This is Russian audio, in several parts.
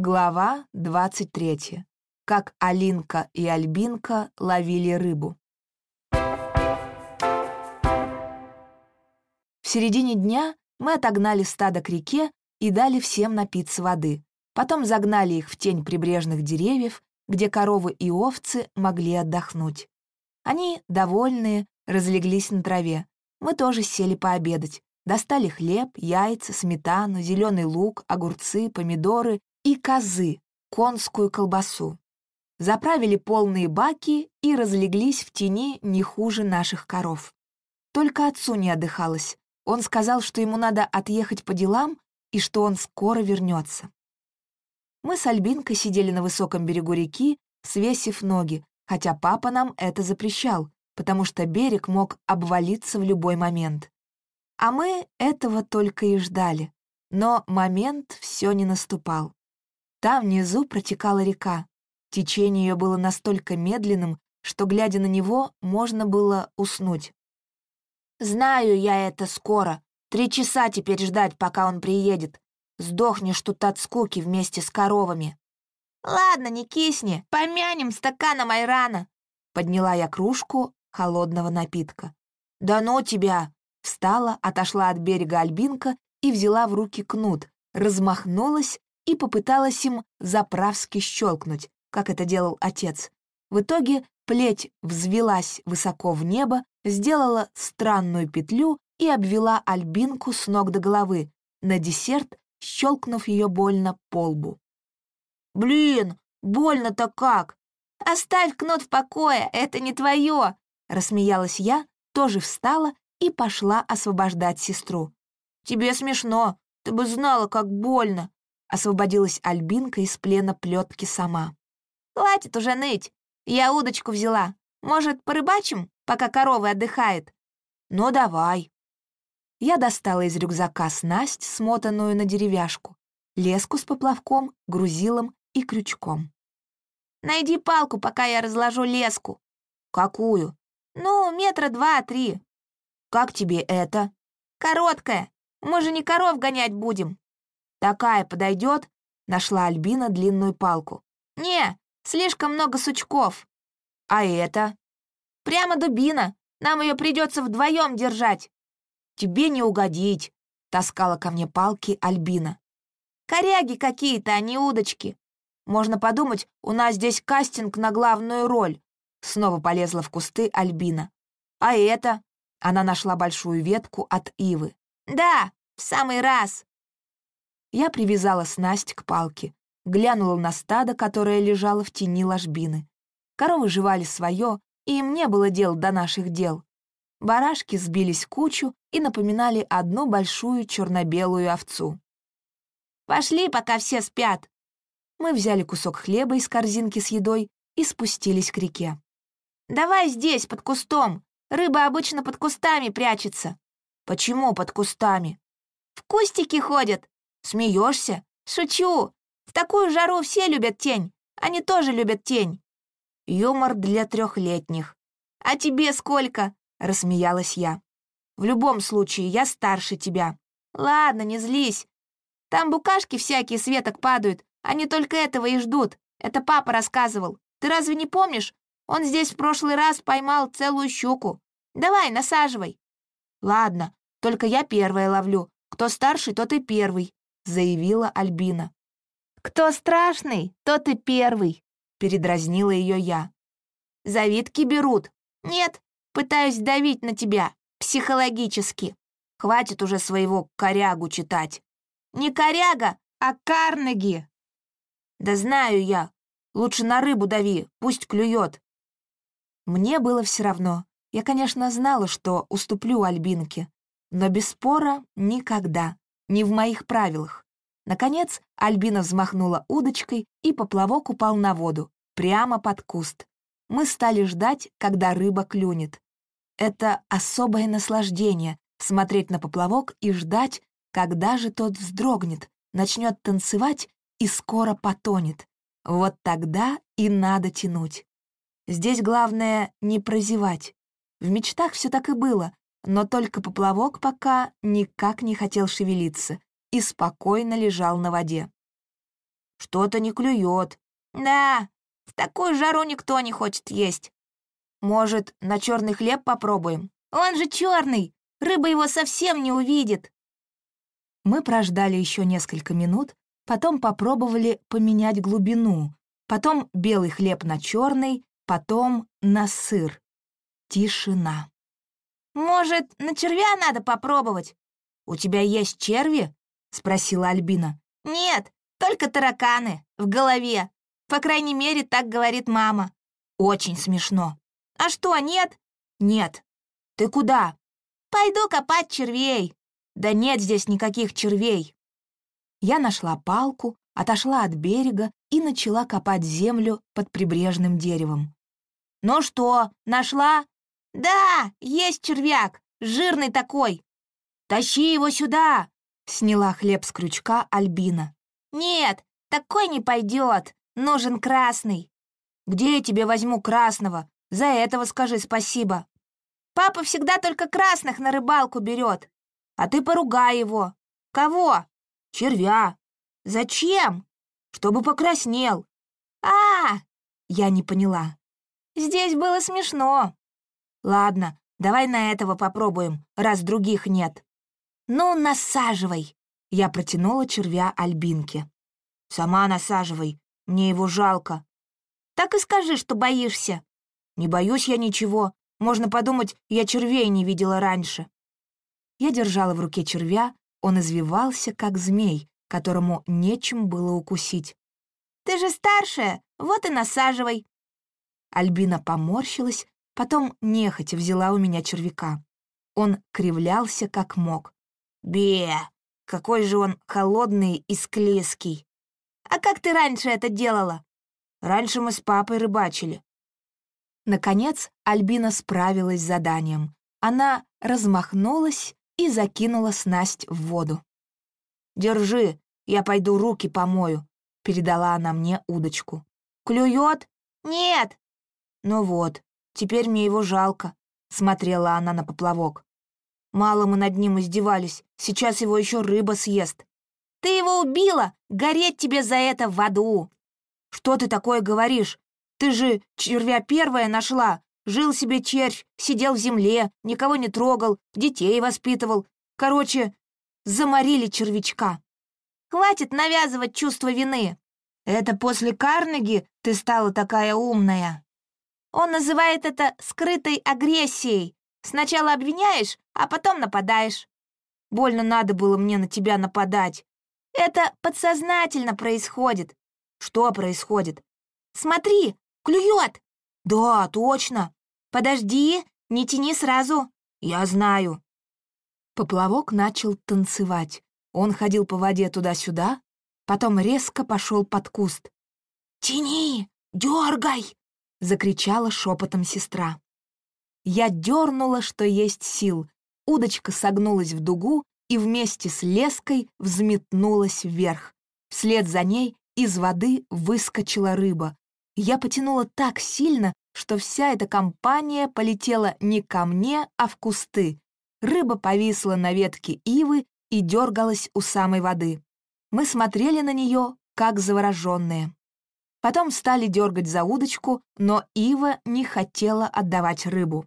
Глава 23. Как Алинка и Альбинка ловили рыбу. В середине дня мы отогнали стадо к реке и дали всем напиться воды. Потом загнали их в тень прибрежных деревьев, где коровы и овцы могли отдохнуть. Они, довольные, разлеглись на траве. Мы тоже сели пообедать. Достали хлеб, яйца, сметану, зеленый лук, огурцы, помидоры и козы, конскую колбасу. Заправили полные баки и разлеглись в тени не хуже наших коров. Только отцу не отдыхалось. Он сказал, что ему надо отъехать по делам и что он скоро вернется. Мы с Альбинкой сидели на высоком берегу реки, свесив ноги, хотя папа нам это запрещал, потому что берег мог обвалиться в любой момент. А мы этого только и ждали. Но момент все не наступал. Там внизу протекала река. Течение ее было настолько медленным, что, глядя на него, можно было уснуть. «Знаю я это скоро. Три часа теперь ждать, пока он приедет. Сдохнешь тут от скуки вместе с коровами». «Ладно, не кисни, помянем стаканом айрана», — подняла я кружку холодного напитка. «Да ну тебя!» — встала, отошла от берега Альбинка и взяла в руки кнут, размахнулась и попыталась им заправски щелкнуть, как это делал отец. В итоге плеть взвелась высоко в небо, сделала странную петлю и обвела Альбинку с ног до головы, на десерт щелкнув ее больно по лбу. «Блин, больно-то как! Оставь кнут в покое, это не твое!» Рассмеялась я, тоже встала и пошла освобождать сестру. «Тебе смешно, ты бы знала, как больно!» Освободилась Альбинка из плена плетки сама. «Хватит уже ныть. Я удочку взяла. Может, порыбачим, пока коровы отдыхают?» «Ну, давай». Я достала из рюкзака снасть, смотанную на деревяшку, леску с поплавком, грузилом и крючком. «Найди палку, пока я разложу леску». «Какую?» «Ну, метра два-три». «Как тебе это?» «Короткая. Мы же не коров гонять будем». «Такая подойдет?» — нашла Альбина длинную палку. «Не, слишком много сучков». «А это?» «Прямо дубина. Нам ее придется вдвоем держать». «Тебе не угодить», — таскала ко мне палки Альбина. «Коряги какие-то, а не удочки. Можно подумать, у нас здесь кастинг на главную роль». Снова полезла в кусты Альбина. «А это?» Она нашла большую ветку от ивы. «Да, в самый раз!» Я привязала снасть к палке, глянула на стадо, которое лежало в тени ложбины. Коровы жевали свое, и им не было дел до наших дел. Барашки сбились в кучу и напоминали одну большую черно-белую овцу. «Пошли, пока все спят!» Мы взяли кусок хлеба из корзинки с едой и спустились к реке. «Давай здесь, под кустом. Рыба обычно под кустами прячется». «Почему под кустами?» «В кустики ходят. Смеешься? Шучу. В такую жару все любят тень. Они тоже любят тень. Юмор для трехлетних. А тебе сколько? Рассмеялась я. В любом случае, я старше тебя. Ладно, не злись. Там букашки всякие с веток падают. Они только этого и ждут. Это папа рассказывал. Ты разве не помнишь? Он здесь в прошлый раз поймал целую щуку. Давай, насаживай. Ладно, только я первая ловлю. Кто старший, тот и первый заявила Альбина. «Кто страшный, тот и первый», — передразнила ее я. «Завидки берут. Нет, пытаюсь давить на тебя, психологически. Хватит уже своего корягу читать. Не коряга, а Карнеги». «Да знаю я. Лучше на рыбу дави, пусть клюет». Мне было все равно. Я, конечно, знала, что уступлю Альбинке, но без спора никогда не в моих правилах. Наконец Альбина взмахнула удочкой, и поплавок упал на воду, прямо под куст. Мы стали ждать, когда рыба клюнет. Это особое наслаждение — смотреть на поплавок и ждать, когда же тот вздрогнет, начнет танцевать и скоро потонет. Вот тогда и надо тянуть. Здесь главное — не прозевать. В мечтах все так и было, но только поплавок пока никак не хотел шевелиться и спокойно лежал на воде. Что-то не клюет. Да, в такую жару никто не хочет есть. Может, на черный хлеб попробуем? Он же черный, рыба его совсем не увидит. Мы прождали еще несколько минут, потом попробовали поменять глубину, потом белый хлеб на черный, потом на сыр. Тишина. «Может, на червя надо попробовать? У тебя есть черви?» — спросила Альбина. «Нет, только тараканы в голове. По крайней мере, так говорит мама». «Очень смешно». «А что, нет?» «Нет. Ты куда?» «Пойду копать червей». «Да нет здесь никаких червей». Я нашла палку, отошла от берега и начала копать землю под прибрежным деревом. «Ну что, нашла?» «Да, есть червяк, жирный такой». «Тащи его сюда!» — сняла хлеб с крючка Альбина. «Нет, такой не пойдет. Нужен красный». «Где я тебе возьму красного? За этого скажи спасибо». «Папа всегда только красных на рыбалку берет. А ты поругай его». «Кого?» «Червя». «Зачем?» «Чтобы покраснел». А, -а, а Я не поняла. «Здесь было смешно». «Ладно, давай на этого попробуем, раз других нет». «Ну, насаживай!» Я протянула червя Альбинке. «Сама насаживай, мне его жалко». «Так и скажи, что боишься». «Не боюсь я ничего. Можно подумать, я червей не видела раньше». Я держала в руке червя, он извивался, как змей, которому нечем было укусить. «Ты же старшая, вот и насаживай». Альбина поморщилась, потом нехотя взяла у меня червяка. Он кривлялся, как мог. Бе, какой же он холодный и склизкий. А как ты раньше это делала? Раньше мы с папой рыбачили. Наконец Альбина справилась с заданием. Она размахнулась и закинула снасть в воду. «Держи, я пойду руки помою», — передала она мне удочку. «Клюет?» «Нет». «Ну вот, теперь мне его жалко», — смотрела она на поплавок. Мало мы над ним издевались, сейчас его еще рыба съест. Ты его убила! Гореть тебе за это в аду!» «Что ты такое говоришь? Ты же червя первая нашла. Жил себе червь, сидел в земле, никого не трогал, детей воспитывал. Короче, заморили червячка». «Хватит навязывать чувство вины!» «Это после Карнеги ты стала такая умная?» «Он называет это скрытой агрессией. Сначала обвиняешь, а потом нападаешь. Больно надо было мне на тебя нападать. Это подсознательно происходит. Что происходит? Смотри, клюет. Да, точно. Подожди, не тяни сразу. Я знаю. Поплавок начал танцевать. Он ходил по воде туда-сюда, потом резко пошел под куст. «Тяни! Дергай!» — закричала шепотом сестра. Я дернула, что есть сил. Удочка согнулась в дугу и вместе с леской взметнулась вверх. Вслед за ней из воды выскочила рыба. Я потянула так сильно, что вся эта компания полетела не ко мне, а в кусты. Рыба повисла на ветке ивы и дергалась у самой воды. Мы смотрели на нее, как завороженные. Потом стали дергать за удочку, но ива не хотела отдавать рыбу.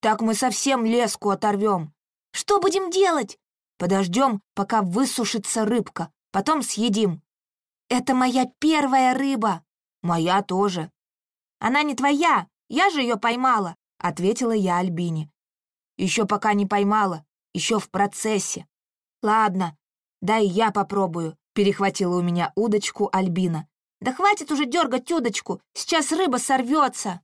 Так мы совсем леску оторвем. Что будем делать? Подождем, пока высушится рыбка, потом съедим. Это моя первая рыба. Моя тоже. Она не твоя, я же ее поймала, ответила я Альбине. Еще пока не поймала, еще в процессе. Ладно, дай я попробую, перехватила у меня удочку Альбина. Да хватит уже дергать удочку, сейчас рыба сорвется.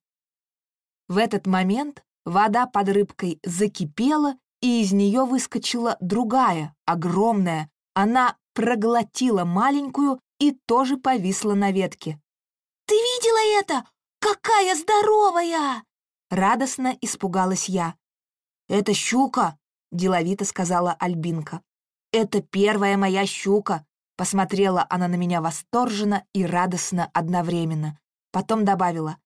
В этот момент Вода под рыбкой закипела, и из нее выскочила другая, огромная. Она проглотила маленькую и тоже повисла на ветке. «Ты видела это? Какая здоровая!» Радостно испугалась я. «Это щука», — деловито сказала Альбинка. «Это первая моя щука», — посмотрела она на меня восторженно и радостно одновременно. Потом добавила.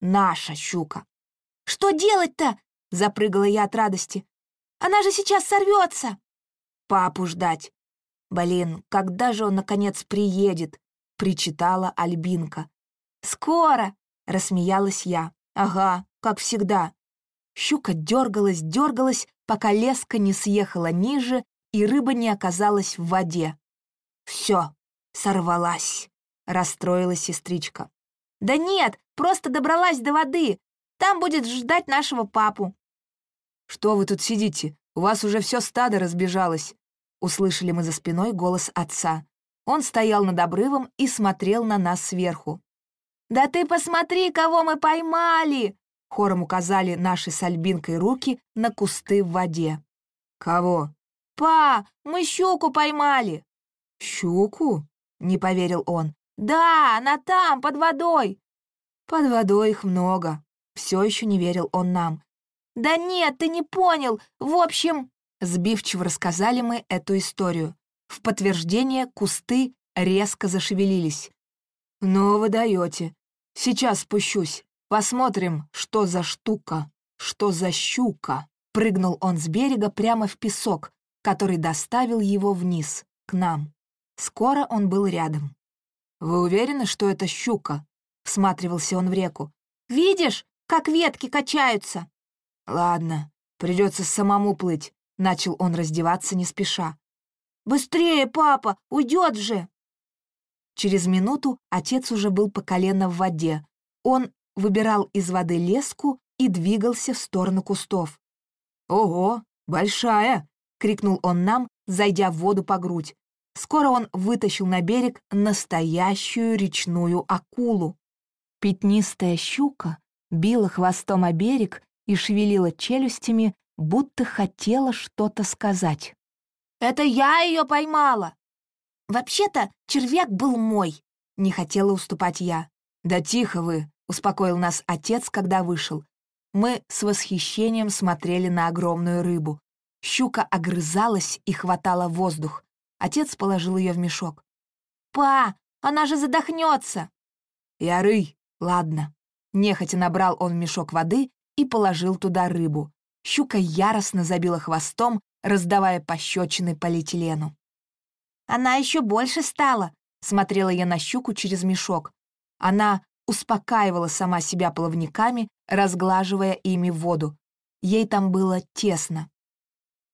«Наша щука». «Что делать-то?» — запрыгала я от радости. «Она же сейчас сорвется!» «Папу ждать. Блин, когда же он, наконец, приедет? причитала Альбинка. «Скоро!» — рассмеялась я. «Ага, как всегда». Щука дергалась, дергалась, пока леска не съехала ниже, и рыба не оказалась в воде. «Все, сорвалась», — расстроилась сестричка. «Да нет, просто добралась до воды. Там будет ждать нашего папу». «Что вы тут сидите? У вас уже все стадо разбежалось», — услышали мы за спиной голос отца. Он стоял над обрывом и смотрел на нас сверху. «Да ты посмотри, кого мы поймали!» Хором указали наши с Альбинкой руки на кусты в воде. «Кого?» «Па, мы щуку поймали!» «Щуку?» — не поверил он. «Да, она там, под водой!» «Под водой их много!» Все еще не верил он нам. «Да нет, ты не понял! В общем...» Сбивчиво рассказали мы эту историю. В подтверждение кусты резко зашевелились. «Ну вы даете. Сейчас спущусь. Посмотрим, что за штука, что за щука». Прыгнул он с берега прямо в песок, который доставил его вниз, к нам. Скоро он был рядом. «Вы уверены, что это щука?» — всматривался он в реку. «Видишь, как ветки качаются?» «Ладно, придется самому плыть», — начал он раздеваться не спеша. «Быстрее, папа, уйдет же!» Через минуту отец уже был по колено в воде. Он выбирал из воды леску и двигался в сторону кустов. «Ого, большая!» — крикнул он нам, зайдя в воду по грудь. Скоро он вытащил на берег настоящую речную акулу. Пятнистая щука била хвостом о берег и шевелила челюстями, будто хотела что-то сказать. Это я ее поймала. Вообще-то червяк был мой. Не хотела уступать я. Да тихо вы, успокоил нас отец, когда вышел. Мы с восхищением смотрели на огромную рыбу. Щука огрызалась и хватала воздух. Отец положил ее в мешок. «Па, она же задохнется!» «Я рый, ладно». Нехотя набрал он в мешок воды и положил туда рыбу. Щука яростно забила хвостом раздавая пощечины полиэтилену. «Она еще больше стала», — смотрела я на щуку через мешок. Она успокаивала сама себя плавниками, разглаживая ими воду. Ей там было тесно.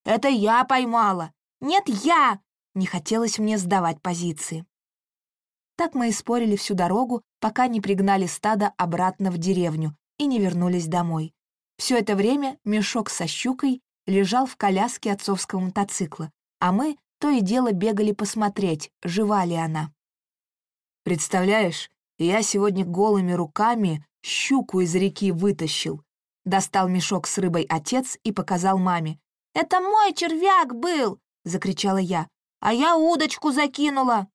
«Это я поймала! Нет, я!» Не хотелось мне сдавать позиции. Так мы и спорили всю дорогу, пока не пригнали стадо обратно в деревню и не вернулись домой. Все это время мешок со щукой лежал в коляске отцовского мотоцикла, а мы то и дело бегали посмотреть, жива ли она. «Представляешь, я сегодня голыми руками щуку из реки вытащил», достал мешок с рыбой отец и показал маме. «Это мой червяк был!» — закричала я. «А я удочку закинула!»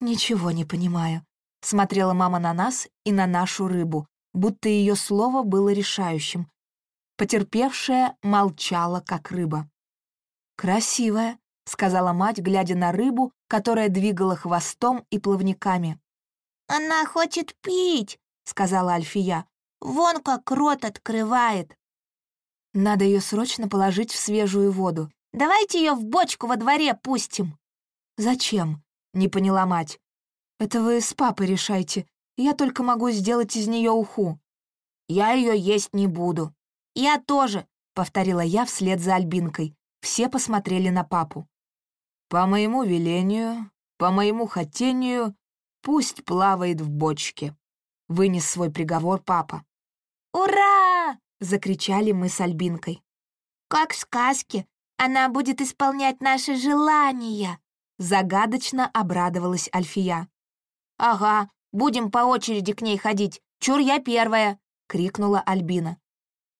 «Ничего не понимаю», — смотрела мама на нас и на нашу рыбу, будто ее слово было решающим, Потерпевшая молчала, как рыба. «Красивая», — сказала мать, глядя на рыбу, которая двигала хвостом и плавниками. «Она хочет пить», — сказала Альфия. «Вон как рот открывает». «Надо ее срочно положить в свежую воду. Давайте ее в бочку во дворе пустим». «Зачем?» — не поняла мать. «Это вы с папой решайте. Я только могу сделать из нее уху». «Я ее есть не буду», «Я тоже», — повторила я вслед за Альбинкой. Все посмотрели на папу. «По моему велению, по моему хотению, пусть плавает в бочке», — вынес свой приговор папа. «Ура!» — закричали мы с Альбинкой. «Как в сказке, она будет исполнять наши желания», — загадочно обрадовалась Альфия. «Ага, будем по очереди к ней ходить. Чур я первая!» — крикнула Альбина.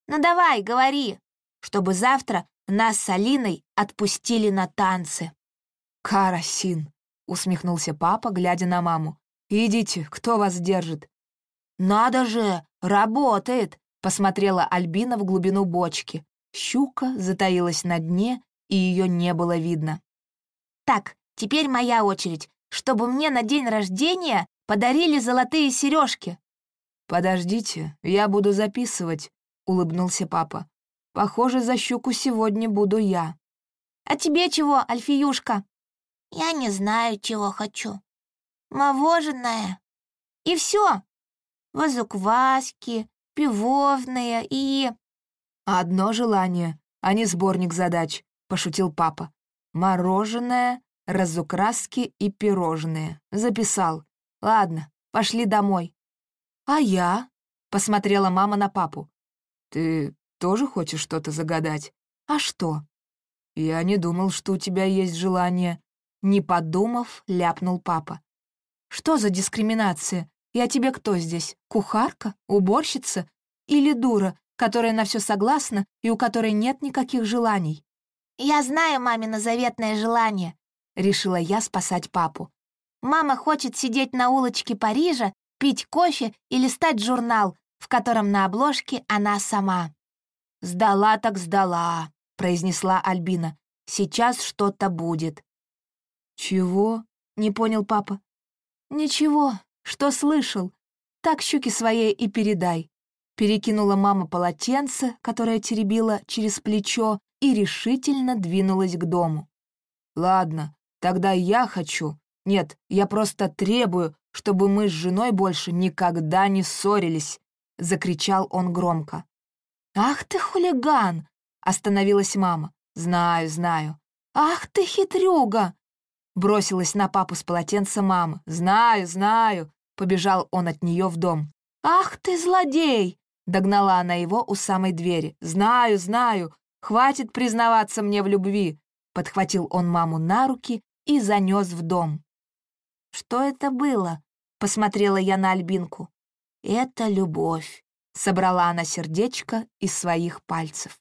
Ну давай, говори, чтобы завтра нас с Алиной отпустили на танцы». «Карасин», — усмехнулся папа, глядя на маму. «Идите, кто вас держит?» «Надо же, работает!» — посмотрела Альбина в глубину бочки. Щука затаилась на дне, и ее не было видно. «Так, теперь моя очередь, чтобы мне на день рождения подарили золотые сережки. «Подождите, я буду записывать», — улыбнулся папа. «Похоже, за щуку сегодня буду я». «А тебе чего, Альфиюшка?» «Я не знаю, чего хочу». мовоженое. И все. Возукваски, пивовные и...» «Одно желание, а не сборник задач», — пошутил папа. «Мороженое, разукраски и пирожные. Записал. Ладно, пошли домой». «А я?» — посмотрела мама на папу. «Ты тоже хочешь что-то загадать?» «А что?» «Я не думал, что у тебя есть желание». Не подумав, ляпнул папа. «Что за дискриминация? Я тебе кто здесь? Кухарка? Уборщица? Или дура, которая на все согласна и у которой нет никаких желаний?» «Я знаю мамино заветное желание», — решила я спасать папу. «Мама хочет сидеть на улочке Парижа, пить кофе и листать журнал, в котором на обложке она сама». «Сдала так сдала», — произнесла Альбина. «Сейчас что-то будет». «Чего?» — не понял папа. «Ничего, что слышал. Так щуки своей и передай». Перекинула мама полотенце, которое теребила через плечо, и решительно двинулась к дому. «Ладно, тогда я хочу. Нет, я просто требую, чтобы мы с женой больше никогда не ссорились», — закричал он громко. «Ах ты хулиган!» — остановилась мама. «Знаю, знаю». «Ах ты хитрюга!» Бросилась на папу с полотенца мама. «Знаю, знаю!» — побежал он от нее в дом. «Ах ты злодей!» — догнала она его у самой двери. «Знаю, знаю! Хватит признаваться мне в любви!» Подхватил он маму на руки и занес в дом. «Что это было?» — посмотрела я на Альбинку. «Это любовь», — собрала она сердечко из своих пальцев.